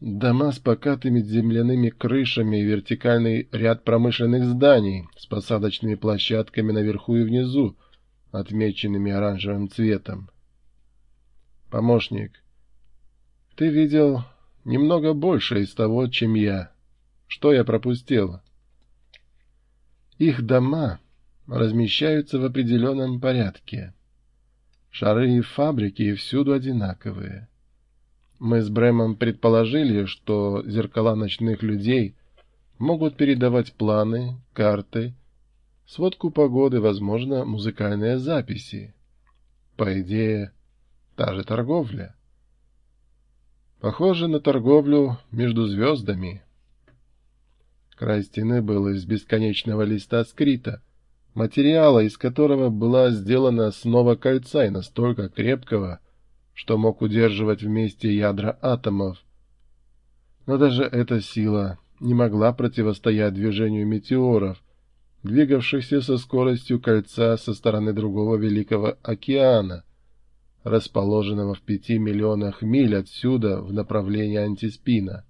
Дома с покатыми земляными крышами и вертикальный ряд промышленных зданий с посадочными площадками наверху и внизу, отмеченными оранжевым цветом. Помощник, ты видел немного больше из того, чем я. Что я пропустил? Их дома размещаются в определенном порядке. Шары и фабрики всюду одинаковые. Мы с Брэмом предположили, что зеркала ночных людей могут передавать планы, карты, сводку погоды, возможно, музыкальные записи. По идее, та же торговля. Похоже на торговлю между звездами. Край стены был из бесконечного листа скрита, материала, из которого была сделана основа кольца и настолько крепкого, что мог удерживать вместе ядра атомов. Но даже эта сила не могла противостоять движению метеоров, двигавшихся со скоростью кольца со стороны другого Великого океана, расположенного в пяти миллионах миль отсюда в направлении антиспина.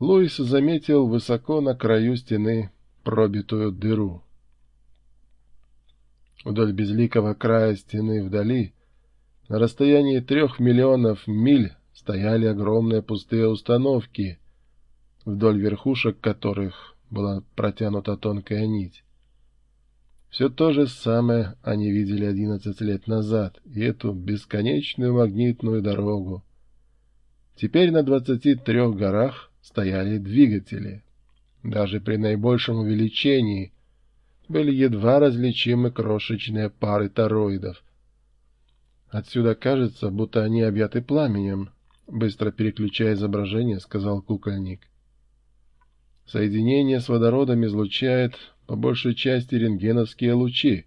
Луис заметил высоко на краю стены пробитую дыру. Вдоль безликого края стены вдали на расстоянии трех миллионов миль стояли огромные пустые установки, вдоль верхушек которых была протянута тонкая нить. Все то же самое они видели одиннадцать лет назад, и эту бесконечную магнитную дорогу. Теперь на двадцати трех горах стояли двигатели. Даже при наибольшем увеличении были едва различимы крошечные пары тороидов — Отсюда кажется, будто они объяты пламенем, быстро переключая изображение, сказал кукольник. Соединение с водородом излучает по большей части рентгеновские лучи.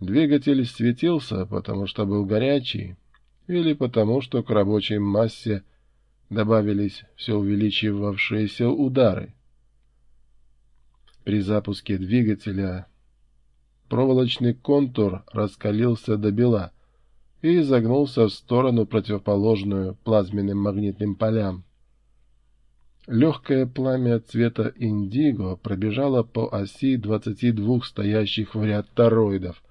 Двигатель светился, потому что был горячий, или потому что к рабочей массе добавились все увеличивавшиеся удары. При запуске двигателя проволочный контур раскалился до бела, и изогнулся в сторону, противоположную плазменным магнитным полям. Легкое пламя цвета индиго пробежало по оси 22 стоящих в ряд тороидов,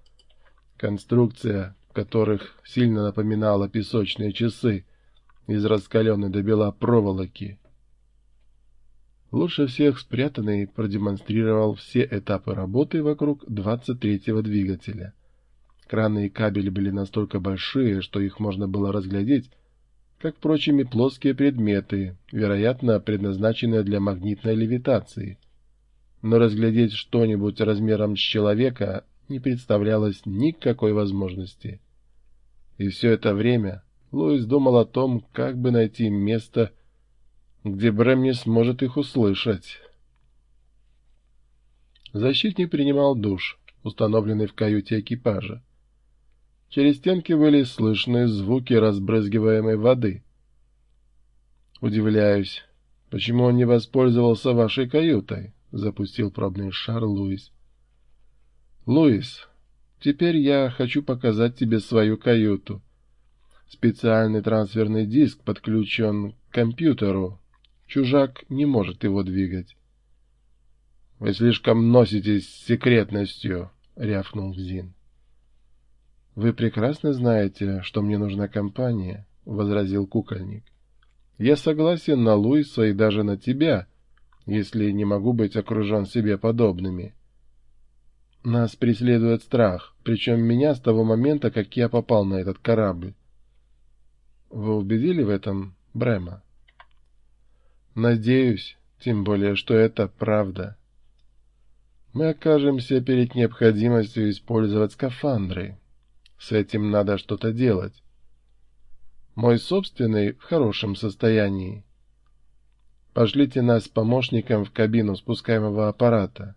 конструкция которых сильно напоминала песочные часы из раскаленной до бела проволоки. Лучше всех спрятанный продемонстрировал все этапы работы вокруг 23-го двигателя. Краны и кабели были настолько большие, что их можно было разглядеть, как, впрочем, и плоские предметы, вероятно, предназначенные для магнитной левитации. Но разглядеть что-нибудь размером с человека не представлялось никакой возможности. И все это время Луис думал о том, как бы найти место, где Брэм не сможет их услышать. Защитник принимал душ, установленный в каюте экипажа. Через стенки были слышны звуки разбрызгиваемой воды. «Удивляюсь, почему он не воспользовался вашей каютой?» — запустил пробный шар Луис. «Луис, теперь я хочу показать тебе свою каюту. Специальный трансферный диск подключен к компьютеру. Чужак не может его двигать». «Вы слишком носитесь с секретностью», — рявкнул Зин. «Вы прекрасно знаете, что мне нужна компания», — возразил кукольник. «Я согласен на Луиса и даже на тебя, если не могу быть окружен себе подобными. Нас преследует страх, причем меня с того момента, как я попал на этот корабль. Вы убедили в этом Брема?» «Надеюсь, тем более, что это правда. Мы окажемся перед необходимостью использовать скафандры». С этим надо что-то делать. Мой собственный в хорошем состоянии. Пошлите нас с помощником в кабину спускаемого аппарата.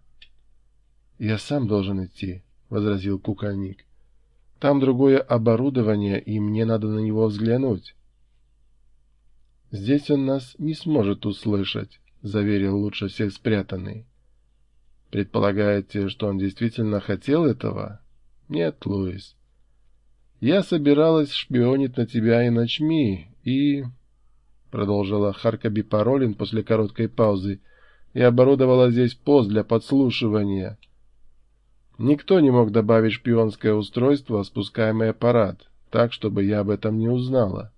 Я сам должен идти, возразил кукольник. Там другое оборудование, и мне надо на него взглянуть. Здесь он нас не сможет услышать, заверил лучше всех спрятанный. Предполагаете, что он действительно хотел этого? Нет, Луис. Я собиралась шпионить на тебя и ночми, и... — продолжила Харкаби Паролин после короткой паузы, — «и оборудовала здесь пост для подслушивания». Никто не мог добавить шпионское устройство, спускаемый аппарат, так, чтобы я об этом не узнала.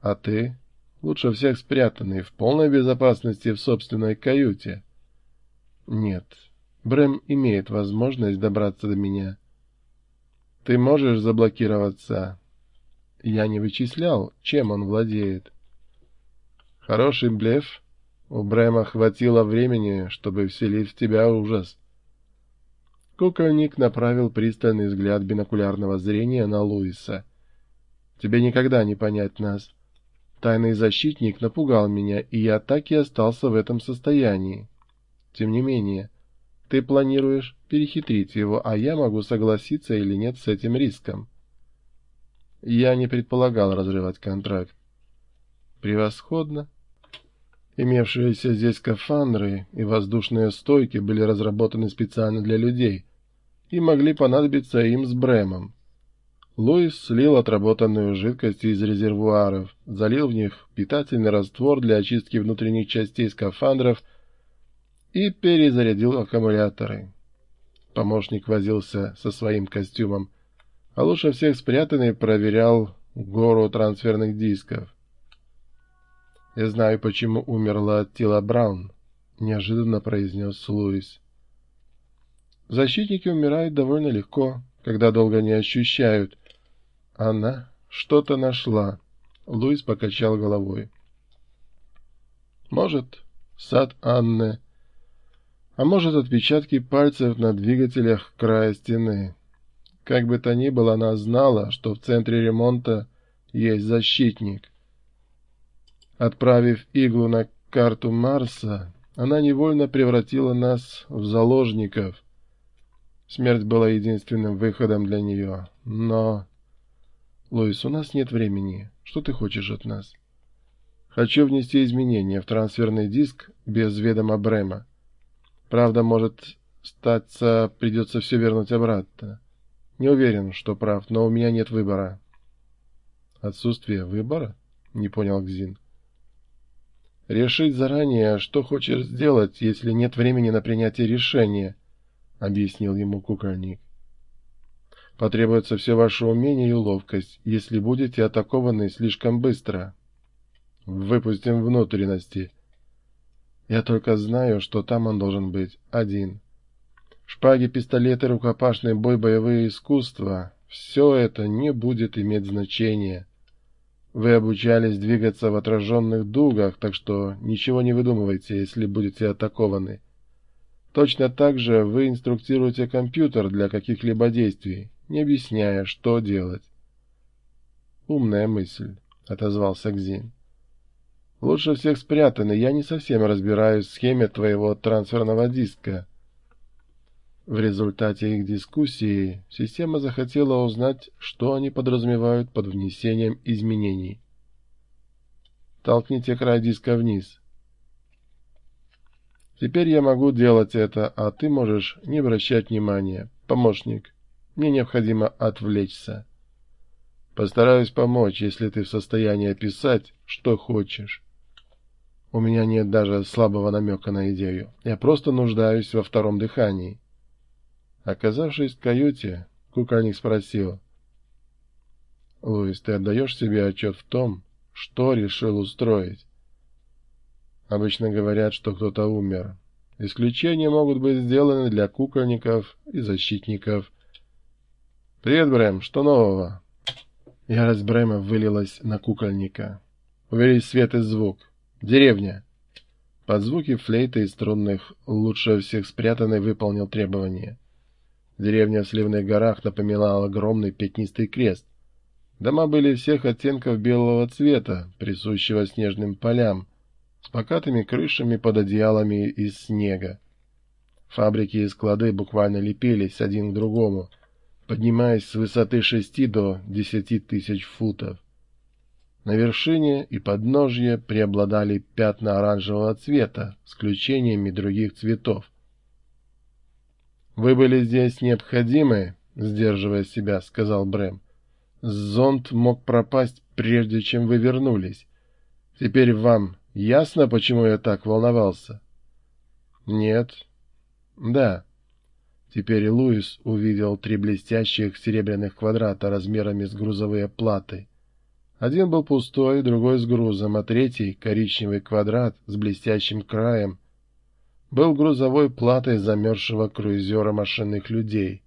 А ты? Лучше всех спрятанный, в полной безопасности в собственной каюте. Нет, Брэм имеет возможность добраться до меня. Ты можешь заблокироваться. Я не вычислял, чем он владеет. Хороший блеф. У Брэма хватило времени, чтобы вселить в тебя ужас. Кукольник направил пристальный взгляд бинокулярного зрения на Луиса. «Тебе никогда не понять нас. Тайный защитник напугал меня, и я так и остался в этом состоянии. Тем не менее, ты планируешь перехитрить его, а я могу согласиться или нет с этим риском». Я не предполагал разрывать контракт. «Превосходно. Имевшиеся здесь скафандры и воздушные стойки были разработаны специально для людей и могли понадобиться им с Брэмом. Луис слил отработанную жидкость из резервуаров, залил в них питательный раствор для очистки внутренних частей скафандров и перезарядил аккумуляторы. Помощник возился со своим костюмом, а лучше всех спрятанный проверял гору трансферных дисков. «Я знаю, почему умерла Тила Браун», — неожиданно произнес Луис. «Защитники умирают довольно легко, когда долго не ощущают. Она что-то нашла». Луис покачал головой. «Может, сад Анны, а может, отпечатки пальцев на двигателях края стены. Как бы то ни было, она знала, что в центре ремонта есть защитник. Отправив иглу на карту Марса, она невольно превратила нас в заложников. Смерть была единственным выходом для нее. Но... Луис, у нас нет времени. Что ты хочешь от нас? Хочу внести изменения в трансферный диск без ведома Брема. Правда, может статься, придется все вернуть обратно. Не уверен, что прав, но у меня нет выбора. Отсутствие выбора? Не понял Гзин. «Решить заранее, что хочешь сделать, если нет времени на принятие решения», — объяснил ему кукольник. «Потребуется все ваше умение и ловкость, если будете атакованы слишком быстро. Выпустим внутренности. Я только знаю, что там он должен быть один. Шпаги, пистолеты, рукопашный бой, боевые искусства — все это не будет иметь значения». Вы обучались двигаться в отраженных дугах, так что ничего не выдумывайте, если будете атакованы. Точно так же вы инструктируете компьютер для каких-либо действий, не объясняя, что делать. «Умная мысль», — отозвался Гзин. «Лучше всех спрятаны, я не совсем разбираюсь в схеме твоего трансферного диска». В результате их дискуссии система захотела узнать, что они подразумевают под внесением изменений. Толкните край диска вниз. Теперь я могу делать это, а ты можешь не обращать внимания. Помощник, мне необходимо отвлечься. Постараюсь помочь, если ты в состоянии описать, что хочешь. У меня нет даже слабого намека на идею. Я просто нуждаюсь во втором дыхании. Оказавшись в каюте, кукольник спросил. «Луис, ты отдаешь себе отчет в том, что решил устроить?» Обычно говорят, что кто-то умер. Исключения могут быть сделаны для кукольников и защитников. «Привет, Брэм, что нового?» Ярость Брэма вылилась на кукольника. Увелись свет и звук. «Деревня!» Под звуки флейты и струнных лучше всех спрятанный выполнил требование. Деревня в Сливных горах напоминала огромный пятнистый крест. Дома были всех оттенков белого цвета, присущего снежным полям, с покатыми крышами под одеялами из снега. Фабрики и склады буквально лепились один к другому, поднимаясь с высоты шести до десяти тысяч футов. На вершине и подножье преобладали пятна оранжевого цвета с включениями других цветов. «Вы были здесь необходимы?» — сдерживая себя, сказал Брэм. «Зонд мог пропасть, прежде чем вы вернулись. Теперь вам ясно, почему я так волновался? Нет. Да. Теперь Луис увидел три блестящих серебряных квадрата размерами с грузовые платы. Один был пустой, другой с грузом, а третий, коричневый квадрат с блестящим краем, был грузовой платой замерзшего круизера машинных людей.